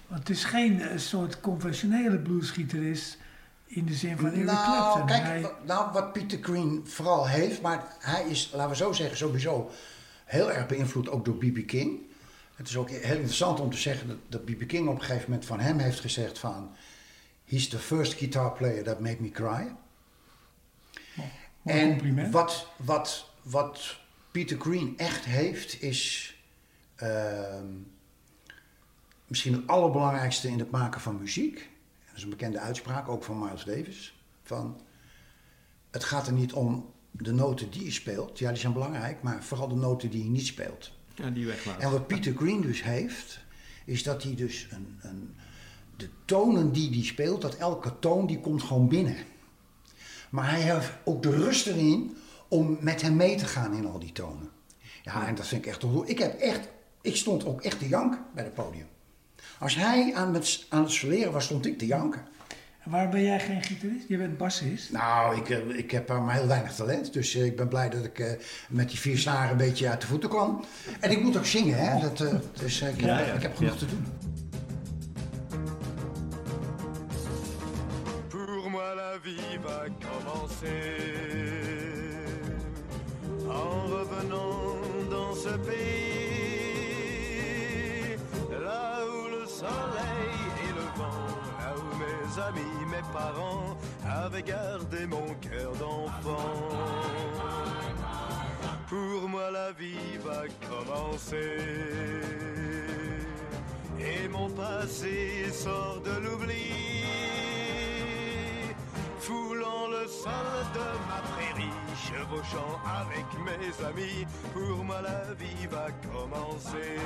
Want het is geen eh, soort conventionele bluesgitarist in de zin van Eric Nou, Clapton. kijk, Hij- nou, wat Peter Green vooral heeft, maar hij is, laten we zo zeggen, sowieso heel erg beïnvloed ook door B.B. King. Het is ook heel interessant om te zeggen dat, B.B. King op een gegeven moment van hem heeft gezegd van... He's the first guitar player that made me cry. en compliment. wat, wat, wat Peter Green echt heeft, is ehm, misschien het allerbelangrijkste in het maken van muziek. Dat is een bekende uitspraak, ook van Miles Davis. Van, het gaat er niet om de noten die je speelt, ja die zijn belangrijk, maar vooral de noten die je niet speelt. Ja, die weglaat. En wat Peter Green dus heeft, is dat hij dus een, een, de tonen die hij speelt, dat elke toon die komt gewoon binnen. Maar hij heeft ook de rust erin om met hem mee te gaan in al die tonen. Ja, en dat vind ik echt. Ik heb echt, ik stond ook echt te janken bij het podium. Als hij aan het, aan het soleren was, stond ik te janken. En Waar ben jij geen gitarist? Je bent bassist. Nou, ik, eh, ik heb maar heel weinig talent. Dus eh, ik ben blij dat ik eh, met die vier snaren een beetje uit de voeten kwam. En ik moet ook zingen, hè. Dat, eh, dus ik, heb, Ja, ja, ik heb genoeg ja. te doen. Parents gardé mon cœur d'enfant. Pour moi la vie va commencer et mon passé sort de l'oubli, foulant le sol de ma prairie, chevauchant avec mes amis. Pour moi la vie va commencer.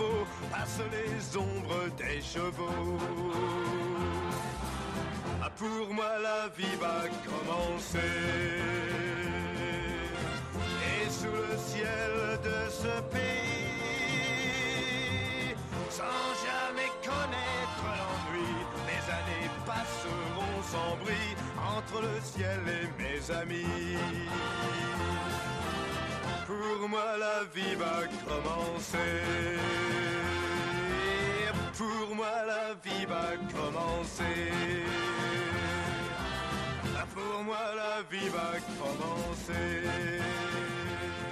Troupeau passent les ombres des chevaux. Ah, pour moi la vie va commencer. Et sous le ciel de ce pays, sans jamais connaître l'ennui, mes années passeront sans bruit entre le ciel et mes amis. Pour moi la vie va commencer. Pour moi la vie va commencer. Pour moi la vie va commencer.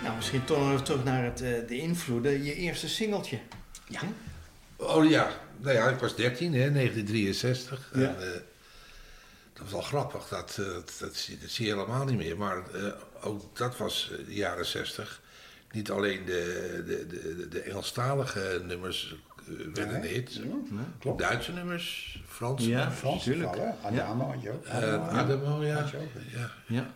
Nou, misschien toch terug naar het, eh, de invloeden. Je eerste singeltje. Ja. Oh ja, nou ja, ik was 13, hè, 1963. Ja. En, eh, dat was al grappig, dat, eh, dat, dat, zie, dat zie je helemaal niet meer. Maar eh, ook dat was eh, de jaren 60. Niet alleen de, de, de, de Engelstalige nummers eh, werden een hit. klopt. Duitse nummers, Franse Ja. nummers. Frans tuurlijk. vallen. Adamo had je ook. Eh, Adamo, ja. Ja. Ja. Ja.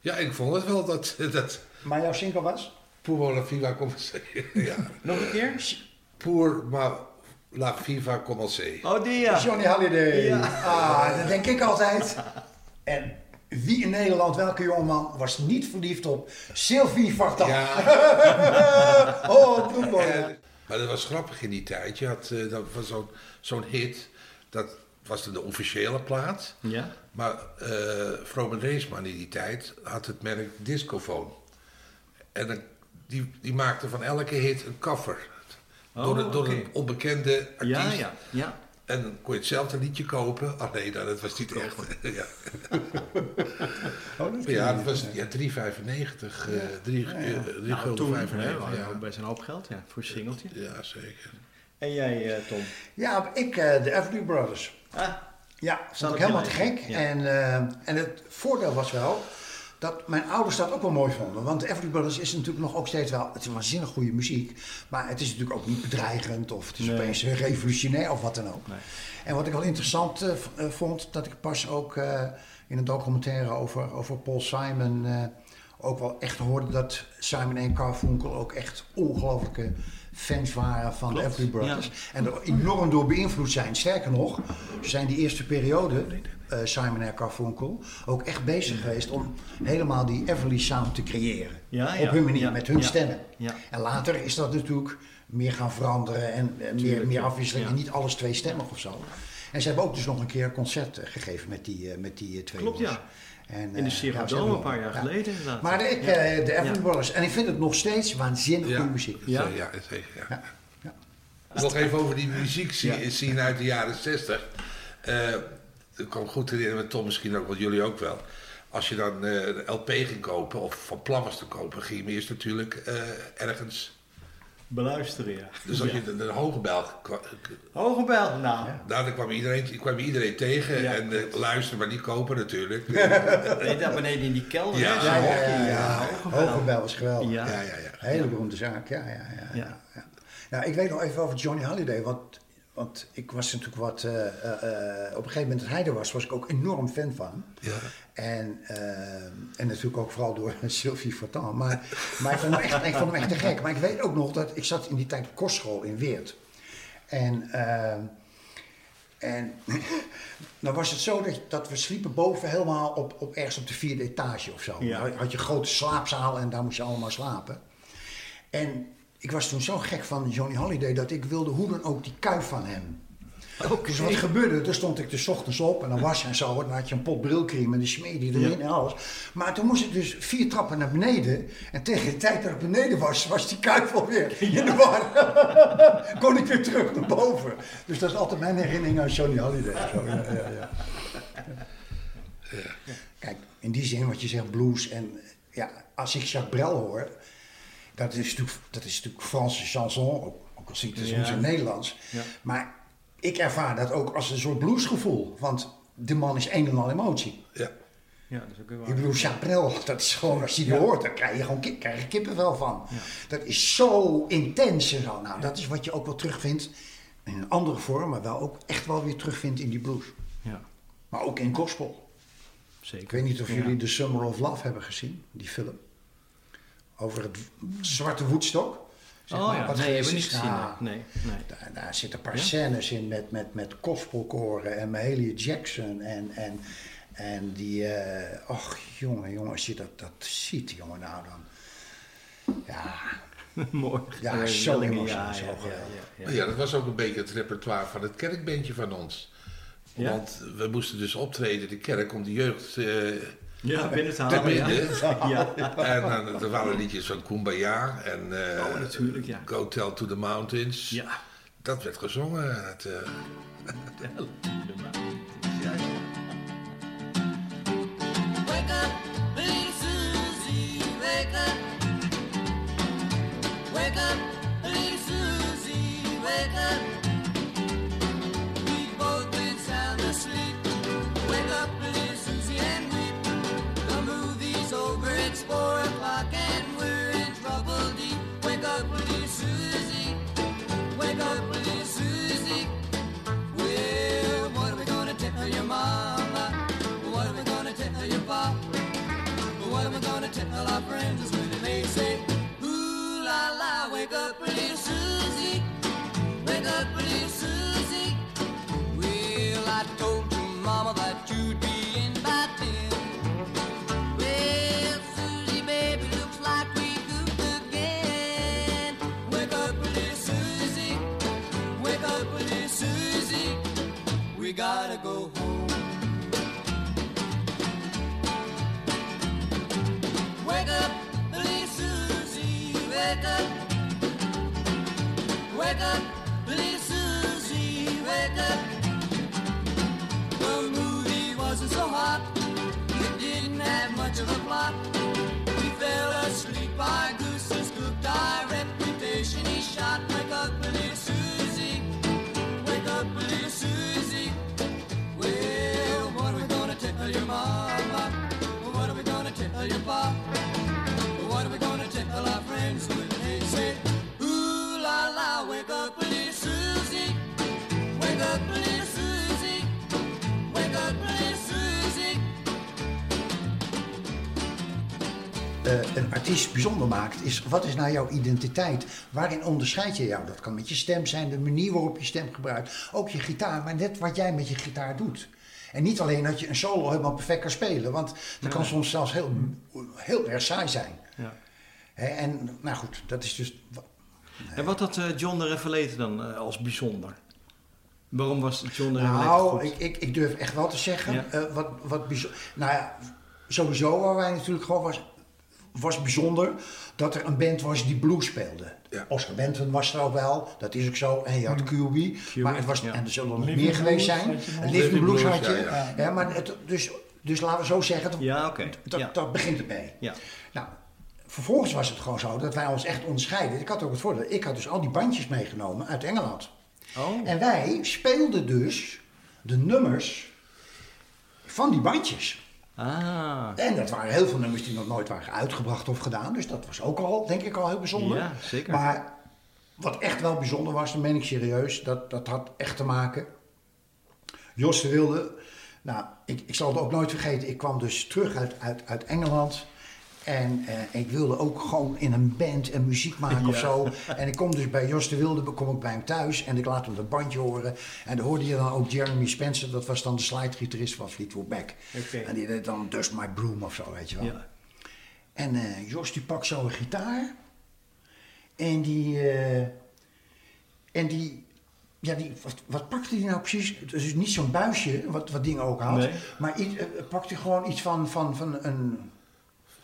Ja, ik vond het wel dat... dat Maar jouw single was? Pour la Viva commencer. ja. Nog een keer? Pour ma la Viva commencer. Oh, die ja. Johnny Holiday. Ah, dat denk ik altijd. En wie in Nederland, welke jongeman, was niet verliefd op Sylvie Vartan? Ja, Oh, bloedmooi. en- maar dat was grappig in die tijd. Je had, eh, dat was zo'n zo'n hit. Dat was de officiële plaat. Ja. Maar eh Vroom Reesman in die tijd had het merk Discofoon. En dan- die, die maakte van elke hit een cover. door, een- door een onbekende artiest. Ja, ja, ja. En dan kon je hetzelfde liedje kopen. Ah nee, nou, dat was niet echt. ja. Oh, dat ja, dat was ja, 3,95. eh 3 eh, Nou, gulden toen, 95. hè, ja. ja. best een hoop geld, ja, voor een singeltje. ja, zeker. En jij, eh, Tom? Ja, ik, eh, de Everly Brothers. Ah, Ja, vond op ik helemaal te gek. ja. En, eh, en het voordeel was wel dat mijn ouders dat ook wel mooi vonden. Want Everly Brothers is natuurlijk nog ook steeds wel... Het is waanzinnig goede muziek. Maar het is natuurlijk ook niet bedreigend of het is Nee. opeens revolutionair of wat dan ook. Nee. En wat ik wel interessant eh, eh, vond, dat ik pas ook eh, in een documentaire over, over Paul Simon... ook wel echt hoorde dat Simon en Garfunkel ook echt ongelooflijke fans waren van de Klopt, Everly Brothers. En er enorm door beïnvloed zijn. Sterker nog, ze zijn die eerste periode, eh, Simon en Garfunkel, ook echt bezig geweest om helemaal die Everly sound te creëren. Ja, ja, Op hun manier, ja, met hun ja, stemmen. ja. En later is dat natuurlijk meer gaan veranderen en eh, meer, Tuurlijk, meer afwisseling. Ja. En niet alles tweestemmig of zo. En ze hebben ook dus nog een keer een concert eh, gegeven met die, eh, met die twee Klopt, ja. En, In de eh, Ziggo ja, een paar jaar ja. geleden inderdaad. Maar ik, Ja. eh, de Everly Ja. Brothers. En ik vind het nog steeds waanzinnig Ja. goede muziek. Ja? Ja, zeker. Ja. Ja, ja. Nog even over die muziek zien, uit de jaren 60. Eh ik kan goed herinneren, met Tom misschien ook, want jullie ook wel. Als je dan eh, een LP ging kopen, of van plan was te kopen, ging je eerst natuurlijk eh, ergens. Beluisteren, ja. Dus als Ja. je de, de hoge bel. Hoge bel, nou. Ja. Nou, dan kwam iedereen, kwam iedereen tegen Ja. en eh, luisteren, maar niet kopen natuurlijk. Nee, daar beneden in die kelder. Ja. hè, Ja, ja, hokje, ja, ja. hoge bel. Was geweldig. Ja. Ja, ja, ja. Hele beroemde zaak, ja, ja, ja. ja, ik weet nog even over Johnny Holiday, want, want ik was natuurlijk wat... eh, eh, eh, op een gegeven moment dat hij er was, was ik ook enorm fan van. Ja. En, en natuurlijk ook vooral door Sylvie Vartan. Maar, maar ik, vond hem echt, ik vond hem echt te gek. Maar ik weet ook nog dat ik zat in die tijd op kostschool in Weert. En, en dan was het zo dat, dat we sliepen boven helemaal op, op ergens op de vierde etage of zo. Ja. Dan had je een grote slaapzaal en daar moest je allemaal slapen. En ik was toen zo gek van Johnny Holiday dat ik wilde hoe dan ook die kuif van hem. Dus wat gebeurde? Toen stond ik dus ochtends op en dan was en zo. En dan had je een pot brilcreme en die smeerde je erin Ja. en alles. Maar toen moest ik dus vier trappen naar beneden. En tegen de tijd dat ik beneden was, was die kuif alweer in de war. Kon ik weer terug naar boven. Dus dat is altijd mijn herinnering aan Johnny Holiday. Zo, ja, ja, ja. Kijk, in die zin wat je zegt, blues. En ja, als ik Jacques Brel hoor, dat is natuurlijk, dat is natuurlijk Franse chanson. Ook, ook al ik het soms Ja. in Nederlands. Ja. Maar ik ervaar dat ook als een soort bluesgevoel. Want de man is een en al emotie. Ja. Ja, dat is ook waar. Ik bedoel, Chaprel, dat is gewoon, als je die hoort, dan krijg je gewoon krijg je kippenvel van. Dat is zo intens en zo. Nou, dat is wat je ook wel terugvindt in een andere vorm, maar wel ook echt wel weer terugvindt in die blues. Ja, Maar ook in gospel. zeker. Ik weet niet of Ja. jullie The Summer of Love hebben gezien, die film. Over het zwarte Woodstock. Zeg Oh maar, ja, wat nee, hebben we niet gezien. Ja, Nee, nee. Daar, daar zitten een paar Ja? scènes in met, met, met gospelkoren en Mahalia Jackson en, en, en die... eh och, jongen, jongen, als je dat, dat ziet, jongen, nou dan... Ja, Mooi. Ja, zo emotioneel, ja, zo ja, ja, geweldig. ja, Maar ja. ja, dat was ook een beetje het repertoire van het kerkbandje van ons. Ja? Want we moesten dus optreden in de kerk om de jeugd eh, Ja, binnen te halen. Ja. Ja. En dan, er waren liedjes van Kumbaya en eh, Oh, natuurlijk, ja. Go Tell to the Mountains. Ja. Dat werd gezongen. Het, eh, Wake up, little Susie, wake up. Wake up, little Susie, wake up. Artiest bijzonder maakt, is wat is nou jouw identiteit? Waarin onderscheid je jou? Dat kan met je stem zijn, de manier waarop je stem gebruikt, ook je gitaar, maar net wat jij met je gitaar doet. En niet alleen dat je een solo helemaal perfect kan spelen, want dat kan soms zelfs heel, heel erg saai zijn. Ja. En nou goed, dat is dus. En wat had eh, John de Revelator dan eh, als bijzonder? Waarom was John de Revelator Nou, ik, ik, ik durf echt wel te zeggen, Ja. eh, wat, wat bijzonder. Nou ja, sowieso waar wij natuurlijk gewoon was, was bijzonder dat er een band was die blues speelde. Ja. Oscar Benton was er ook wel, dat is ook zo. En je had QB, maar het was, ja. en er zullen er nog meer geweest Blues zijn. Een Living Living Blues Blues, had je. ja, Ja, maar het, dus, dus laten we zo zeggen, dat, Ja, oké. dat, Ja. dat begint mee. Ja. Nou, vervolgens was het gewoon zo dat wij ons echt onderscheiden. Ik had ook het voordeel, ik had dus al die bandjes meegenomen uit Engeland. Oh. En wij speelden dus de nummers van die bandjes. Ah. En dat waren heel veel nummers die nog nooit waren uitgebracht of gedaan. Dus dat was ook al, denk ik, al heel bijzonder. Ja, zeker. Maar wat echt wel bijzonder was, dat meen ik serieus, dat, dat had echt te maken. Jos de Wilde, nou, ik, ik zal het ook nooit vergeten. Ik kwam dus terug uit, uit, uit Engeland. En eh, ik wilde ook gewoon in een band en muziek maken of zo. En ik kom dus bij Jos de Wilde, kom ik bij hem thuis en ik laat hem dat bandje horen. En dan hoorde je dan ook Jeremy Spencer, dat was dan de slidegitarist van Fleetwood Mac. Oké. En die deed dan Dust My Broom of zo, weet je wel. Ja. En eh, Jos die pakt zo een gitaar. En die. eh, en die. Ja, die, wat, wat pakte hij nou precies? Het is dus niet zo'n buisje, wat, wat dingen ook had. Nee. Maar iets, eh, pakte hij gewoon iets van, van, van een.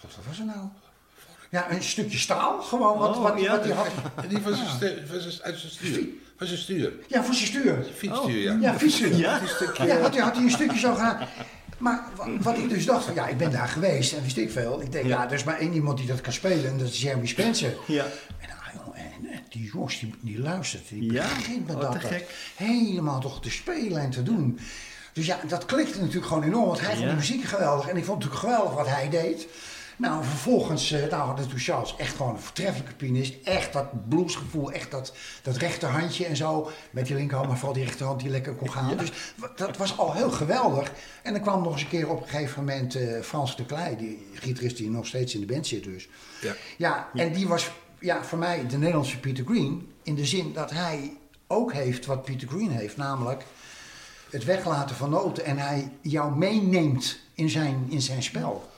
Wat was er nou? Ja, een stukje staal, gewoon wat, Oh, wat, ja. wat hij had. Die uit zijn stuur. Was een stuur. Ja, voor zijn stuur. Fietsstuur, ja. Ja, fietsen. Ja? Ja, had, hij, had hij een stukje zo gedaan. Maar wa- wat ik dus dacht, van, ja, ik ben daar geweest en wist ik veel. Ik denk, ja, er is maar één iemand die dat kan spelen en dat is Jeremy Spencer. Ja. En, ah, joh, en eh, die Jos, die, die luistert, die Ja? begint met Wat dat dat gek. helemaal toch te spelen en te doen. Dus ja, dat klikte natuurlijk gewoon enorm, want hij vond Ja. de muziek geweldig. En ik vond het natuurlijk geweldig wat hij deed. Nou, vervolgens, nou, toen Charles echt gewoon een voortreffelijke pianist. Echt dat bluesgevoel, echt dat, dat rechterhandje en zo. Met die linkerhand, maar vooral die rechterhand die lekker kon gaan. Dus dat was al heel geweldig. En dan kwam nog eens een keer op een gegeven moment eh, Frans de Kleij, die gitarist die nog steeds in de band zit dus. Ja. Ja, en die was ja, voor mij de Nederlandse Peter Green. In de zin dat hij ook heeft wat Peter Green heeft, namelijk het weglaten van noten. En hij jou meeneemt in zijn, in zijn spel.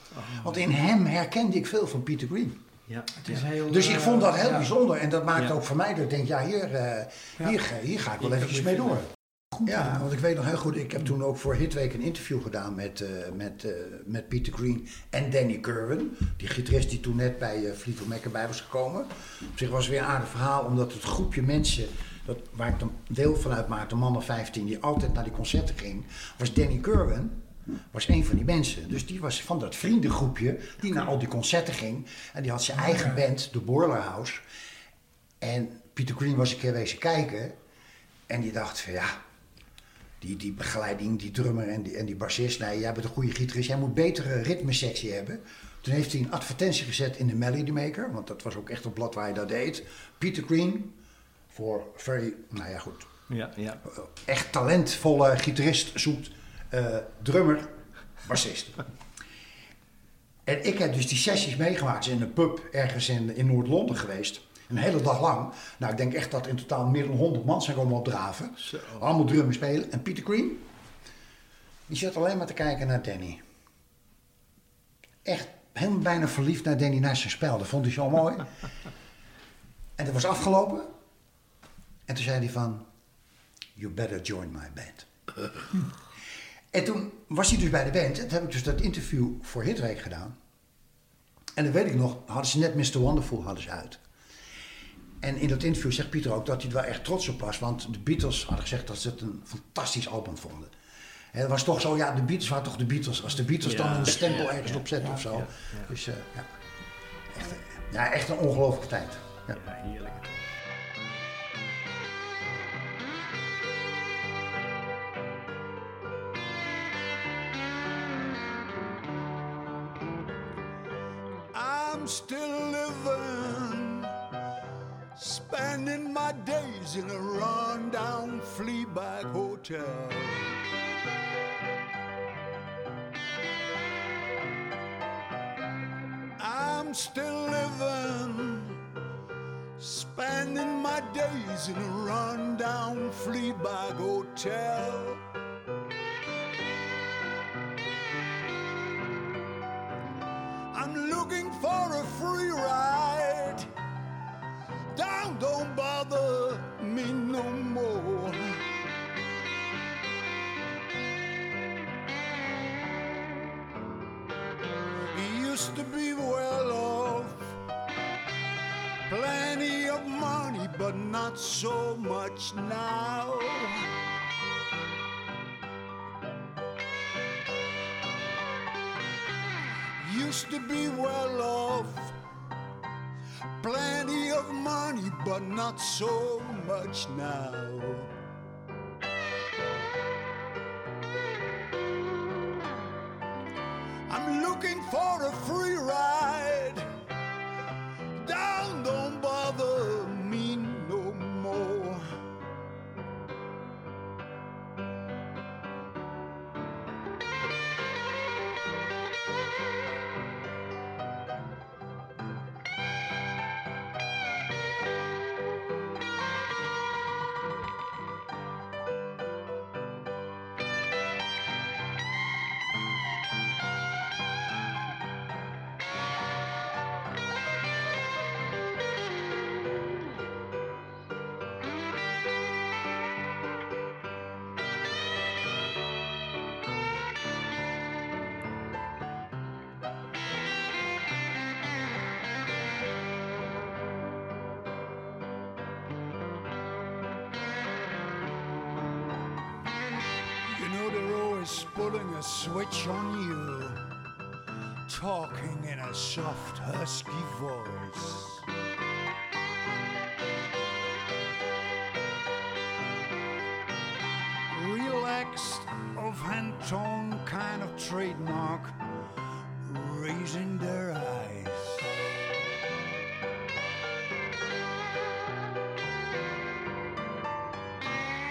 Want in hem herkende ik veel van Peter Green. Ja. Het is heel, Dus ik eh, vond dat heel ja. bijzonder. En dat maakt Ja. ook voor mij dat ik denk, ja, hier, eh, Ja. hier, ga- hier ga ik wel eventjes mee door. Goed Ja, gedaan. want ik weet nog heel goed, ik heb toen ook voor Hitweek een interview gedaan met, eh, met, eh, met Peter Green en Danny Kerwin. Die gitarist die toen net bij uh, Fleetwood Mac erbij was gekomen. Op zich was het weer een aardig verhaal, omdat het groepje mensen, dat, waar ik dan deel van uitmaakte, een man of 15, die altijd naar die concerten ging, was Danny Kerwin. Was een van die mensen. Dus die was van dat vriendengroepje die naar al die concerten ging. En die had zijn eigen band, de Boiler House. En Peter Green was een keer wezen kijken. En die dacht van ja, die, die begeleiding, die drummer en die, en die bassist. Nee, jij bent een goede gitarist. Jij moet betere ritmesectie hebben. Toen heeft hij een advertentie gezet in de Melody Maker. Want dat was ook echt een blad waar hij dat deed. Peter Green, voor very, nou ja goed, Ja, ja. echt talentvolle gitarist zoekt. Eh, drummer, bassist. En ik heb dus die sessies meegemaakt. Ze in een pub ergens in, in Noord-Londen geweest. Een hele dag lang. Nou, ik denk echt dat in totaal meer dan 100 man zijn komen opdraven. Zo. Allemaal drummen spelen. En Peter Green, die zat alleen maar te kijken naar Danny. Echt helemaal bijna verliefd naar Danny naar zijn spel. Dat vond hij zo mooi. en dat was afgelopen. En toen zei hij van... You better join my band. en toen was hij dus bij de band. En toen heb ik dus dat interview voor Hitweek gedaan. En dan weet ik nog, hadden ze net Mr. Wonderful hadden ze uit. En in dat interview zegt Pieter ook dat hij er wel echt trots op was. Want de Beatles hadden gezegd dat ze het een fantastisch album vonden. En het was toch zo, ja, de Beatles waren toch de Beatles. Als de Beatles dan een stempel ergens op zetten of zo. Dus eh, ja. Echt, eh, ja, echt een ongelooflijke tijd. Ja. Ja, heerlijk. I'm still living, spending my days in a rundown Fleabag hotel. I'm still living, spending my days in a rundown Fleabag hotel. Looking for a free ride. Down, don't bother me no more. Used to be well off, plenty of money, but not so much now. Used to be well off. Plenty of money, but not so much now. I'm looking for a switch on you, talking in a soft, husky voice. Relaxed, off-hand tone kind of trademark, raising their eyes.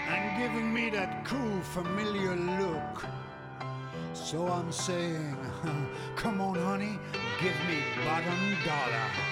and giving me that cool, familiar look. So I'm saying, come on, honey, give me bottom dollar.